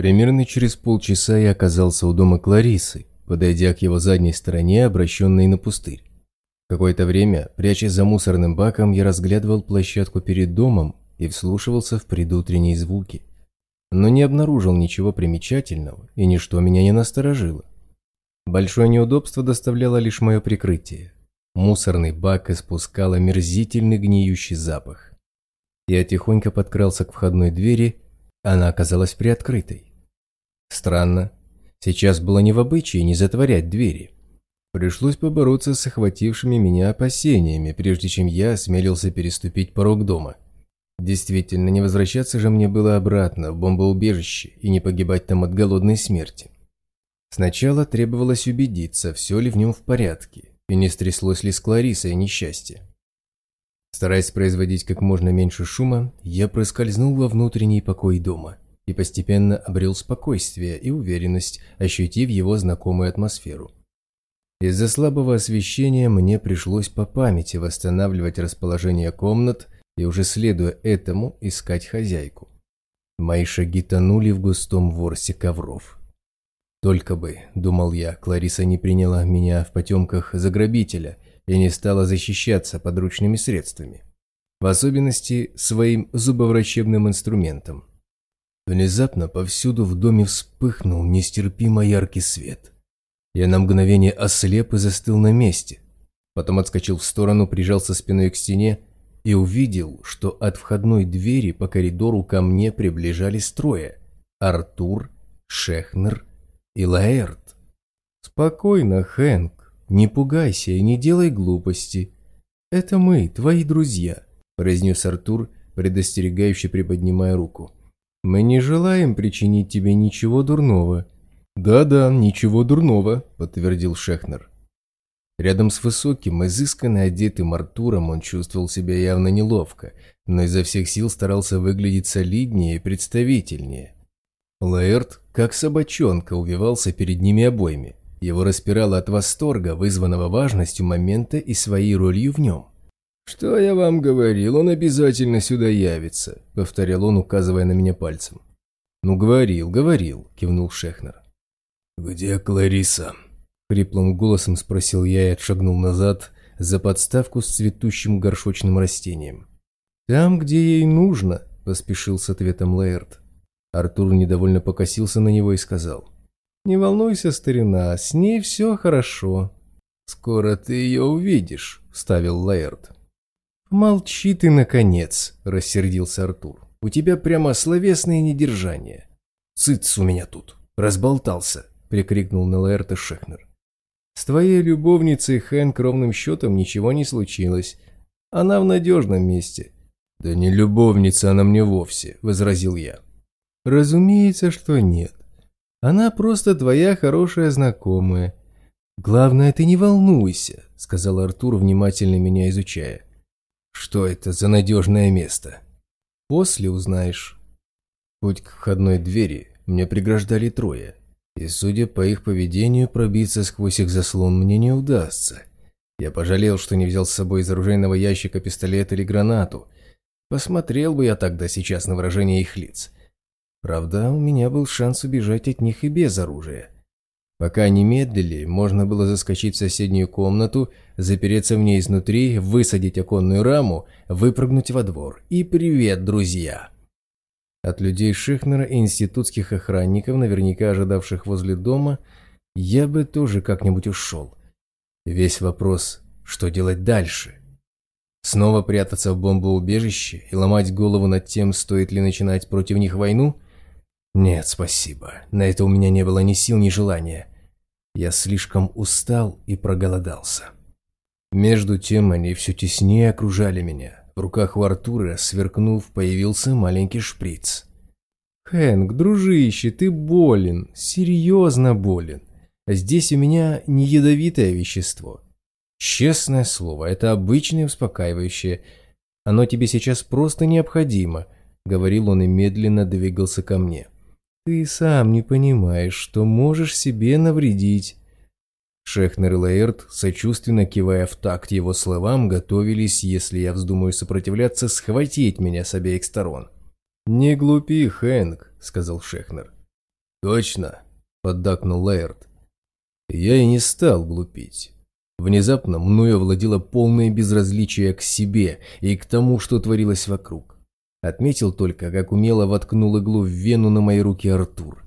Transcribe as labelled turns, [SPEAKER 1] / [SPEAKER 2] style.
[SPEAKER 1] Примерно через полчаса я оказался у дома Кларисы, подойдя к его задней стороне, обращенной на пустырь. Какое-то время, прячась за мусорным баком, я разглядывал площадку перед домом и вслушивался в предутренние звуки. Но не обнаружил ничего примечательного, и ничто меня не насторожило. Большое неудобство доставляло лишь мое прикрытие. Мусорный бак испускал омерзительный гниющий запах. Я тихонько подкрался к входной двери, она оказалась приоткрытой. Странно. Сейчас было не в обычае не затворять двери. Пришлось побороться с охватившими меня опасениями, прежде чем я осмелился переступить порог дома. Действительно, не возвращаться же мне было обратно в бомбоубежище и не погибать там от голодной смерти. Сначала требовалось убедиться, все ли в нем в порядке, и не стряслось ли с Кларисой несчастье. Стараясь производить как можно меньше шума, я проскользнул во внутренний покой дома и постепенно обрел спокойствие и уверенность, ощутив его знакомую атмосферу. Из-за слабого освещения мне пришлось по памяти восстанавливать расположение комнат и уже следуя этому искать хозяйку. Мои шаги тонули в густом ворсе ковров. Только бы, думал я, Клариса не приняла меня в потемках за грабителя и не стала защищаться подручными средствами. В особенности своим зубоврачебным инструментом. Внезапно повсюду в доме вспыхнул нестерпимо яркий свет. Я на мгновение ослеп и застыл на месте. Потом отскочил в сторону, прижался спиной к стене и увидел, что от входной двери по коридору ко мне приближались трое – Артур, Шехнер и Лаэрт. «Спокойно, Хэнк, не пугайся и не делай глупости. Это мы, твои друзья», – произнес Артур, предостерегающе приподнимая руку. Мы не желаем причинить тебе ничего дурного». «Да-да, ничего дурного», – подтвердил Шехнер. Рядом с высоким, изысканно одетым Артуром он чувствовал себя явно неловко, но изо всех сил старался выглядеть солиднее и представительнее. Лаэрт, как собачонка, увивался перед ними обоими. Его распирало от восторга, вызванного важностью момента и своей ролью в нем. «Что я вам говорил, он обязательно сюда явится», — повторял он, указывая на меня пальцем. «Ну, говорил, говорил», — кивнул Шехнер.
[SPEAKER 2] «Где Клариса?»
[SPEAKER 1] — хриплым голосом спросил я и отшагнул назад за подставку с цветущим горшочным растением. «Там, где ей нужно», — поспешил с ответом Лаэрт. Артур недовольно покосился на него и сказал. «Не волнуйся, старина, с ней все хорошо».
[SPEAKER 2] «Скоро ты ее увидишь», — вставил Лаэрт.
[SPEAKER 1] «Молчи ты, наконец!» – рассердился Артур. «У тебя прямо словесное недержание».
[SPEAKER 2] «Цыц у меня тут! Разболтался!» – прикрикнул на Лаэрта Шехнер.
[SPEAKER 1] «С твоей любовницей Хэнк ровным счетом ничего не случилось. Она в надежном месте».
[SPEAKER 2] «Да не любовница она мне вовсе», – возразил я.
[SPEAKER 1] «Разумеется, что нет. Она просто твоя хорошая знакомая. Главное, ты не волнуйся», – сказал Артур, внимательно меня изучая.
[SPEAKER 2] Что это за надежное место?
[SPEAKER 1] После узнаешь.
[SPEAKER 2] Путь к входной двери мне преграждали трое, и, судя по их поведению, пробиться сквозь их заслон мне не удастся. Я пожалел, что не взял с собой из оружейного ящика пистолет или гранату. Посмотрел бы я тогда сейчас на выражение их лиц. Правда, у меня был шанс убежать от них и без оружия. Пока они медлили, можно было заскочить в соседнюю комнату, запереться в ней изнутри, высадить оконную раму, выпрыгнуть во двор. И привет, друзья! От людей Шихнера и институтских охранников, наверняка ожидавших возле дома, я бы тоже как-нибудь ушел. Весь вопрос, что делать дальше? Снова прятаться в бомбоубежище и ломать голову над тем, стоит ли начинать против них войну? Нет, спасибо. На это у меня не было ни сил, ни желания. Я слишком устал и проголодался. Между тем они все теснее окружали меня. В руках у Артура, сверкнув, появился маленький шприц. «Хэнк, дружище, ты болен, серьезно болен. Здесь у меня не ядовитое вещество. Честное слово, это обычное успокаивающее. Оно тебе сейчас просто необходимо», — говорил он и медленно двигался ко мне. Ты сам не понимаешь, что можешь себе навредить. Шехнер и Лаэрт, сочувственно кивая в такт его словам, готовились, если я вздумаю сопротивляться, схватить меня с обеих сторон. «Не глупи, Хэнк», — сказал Шехнер. «Точно», – поддакнул Лаэрт. Я и не стал глупить. Внезапно мною овладело полное безразличие к себе и к тому, что творилось вокруг. Отметил только, как умело воткнул иглу в вену на моей руке Артур.